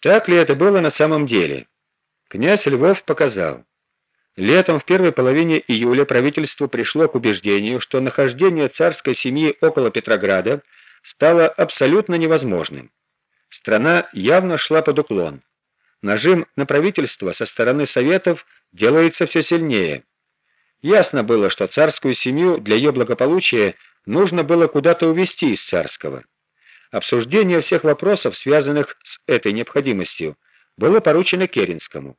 Так ли это было на самом деле? Князь Львов показал. Летом в первой половине июля правительство пришло к убеждению, что нахождение царской семьи около Петрограда стало абсолютно невозможным. Страна явно шла под уклон. Нажим на правительство со стороны советов делается все сильнее. Ясно было, что царскую семью для ее благополучия нужно было куда-то увезти из царского. Обсуждение всех вопросов, связанных с этой необходимостью, было поручено Керенскому.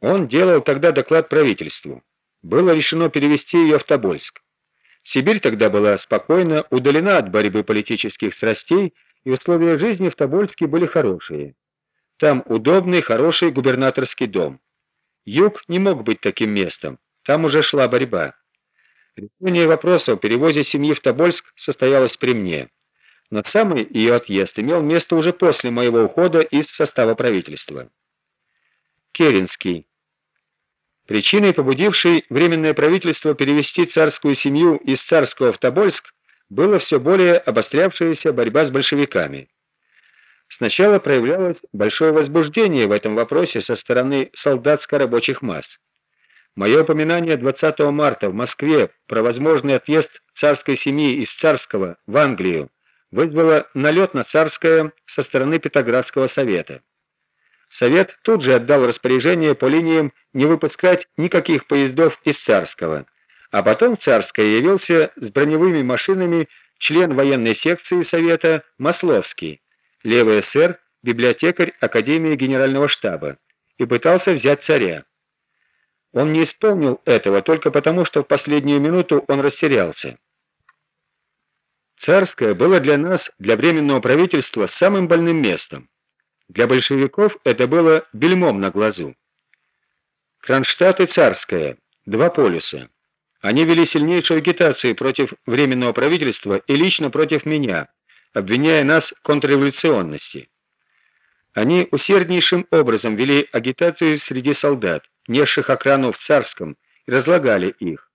Он делал тогда доклад правительству. Было решено перевести ее в Тобольск. Сибирь тогда была спокойно удалена от борьбы политических страстей, и условия жизни в Тобольске были хорошие. Там удобный, хороший губернаторский дом. Юг не мог быть таким местом. Там уже шла борьба. Решение вопроса о перевозе семьи в Тобольск состоялось при мне но самый ее отъезд имел место уже после моего ухода из состава правительства. Керенский. Причиной, побудившей Временное правительство перевести царскую семью из Царского в Тобольск, была все более обострявшаяся борьба с большевиками. Сначала проявлялось большое возбуждение в этом вопросе со стороны солдатско-рабочих масс. Мое упоминание 20 марта в Москве про возможный отъезд царской семьи из Царского в Англию вызвало налет на царское со стороны Петроградского совета. Совет тут же отдал распоряжение по линиям не выпускать никаких поездов из царского, а потом в царское явился с броневыми машинами член военной секции совета Масловский, левый эсер, библиотекарь Академии Генерального штаба, и пытался взять царя. Он не исполнил этого только потому, что в последнюю минуту он растерялся. Царское было для нас, для временного правительства, самым больным местом. Для большевиков это было бельмом на глазу. Кронштадт и Царское два полюса. Они вели сильнейшую агитацию против временного правительства и лично против меня, обвиняя нас в контрреволюционности. Они усерднейшим образом вели агитацию среди солдат, несших охрану в Царском, и разлагали их.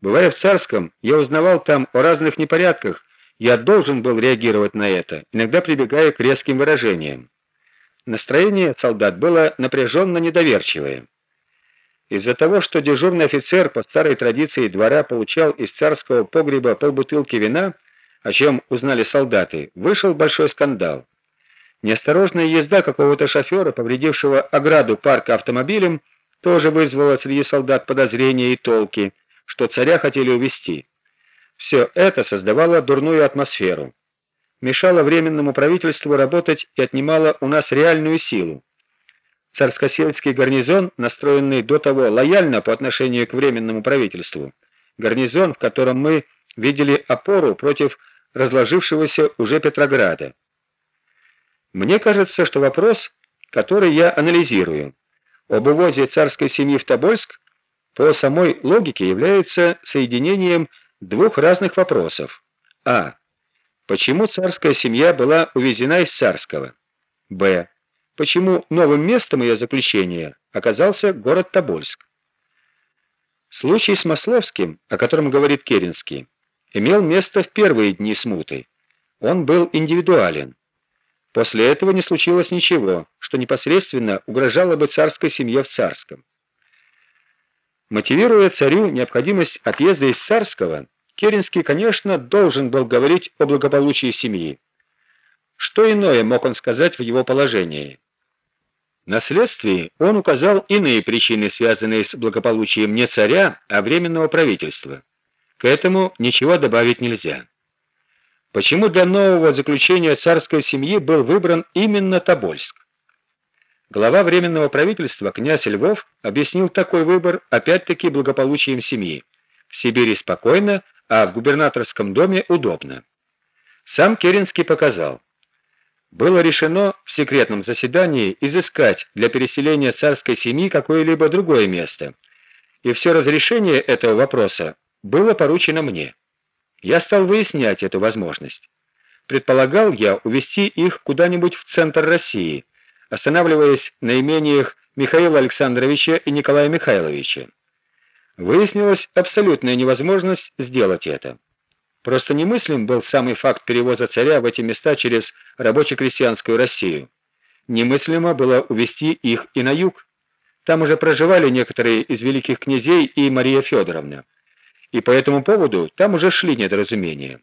Бывая в Царском, я узнавал там о разных непорядках, я должен был реагировать на это, иногда прибегая к резким выражениям. Настроение солдат было напряженно недоверчивое. Из-за того, что дежурный офицер по старой традиции двора получал из царского погреба полбутылки вина, о чем узнали солдаты, вышел большой скандал. Неосторожная езда какого-то шофера, повредившего ограду парка автомобилем, тоже вызвала среди солдат подозрения и толки, что царя хотели увезти. Все это создавало дурную атмосферу, мешало временному правительству работать и отнимало у нас реальную силу. Царскосельский гарнизон, настроенный до того лояльно по отношению к временному правительству, гарнизон, в котором мы видели опору против разложившегося уже Петрограда. Мне кажется, что вопрос, который я анализирую, об увозе царской семьи в Тобольск, по самой логике является соединением двух разных вопросов. А. Почему царская семья была увезена из царского? Б. Почему новым местом ее заключения оказался город Тобольск? Случай с Масловским, о котором говорит Керенский, имел место в первые дни смуты. Он был индивидуален. После этого не случилось ничего, что непосредственно угрожало бы царской семье в царском. Мотивируя царю необходимость отъезда из Царского, Керенский, конечно, должен был говорить о благополучии семьи. Что иное мог он сказать в его положении? На следствии он указал иные причины, связанные с благополучием не царя, а временного правительства. К этому ничего добавить нельзя. Почему для нового заключения царской семьи был выбран именно Тобольск? Глава Временного правительства князь Львов объяснил такой выбор опять-таки благополучием семьи. В Сибири спокойно, а в губернаторском доме удобно. Сам Керенский показал. Было решено в секретном заседании изыскать для переселения царской семьи какое-либо другое место. И все разрешение этого вопроса было поручено мне. Я стал выяснять эту возможность. Предполагал я увезти их куда-нибудь в центр России, останавливаясь на имениях Михаила Александровича и Николая Михайловича. Выяснилась абсолютная невозможность сделать это. Просто немыслим был самый факт перевоза царя в эти места через рабоче-крестьянскую Россию. немыслимо было увести их и на юг. Там уже проживали некоторые из великих князей и Мария Федоровна. И по этому поводу там уже шли недоразумения.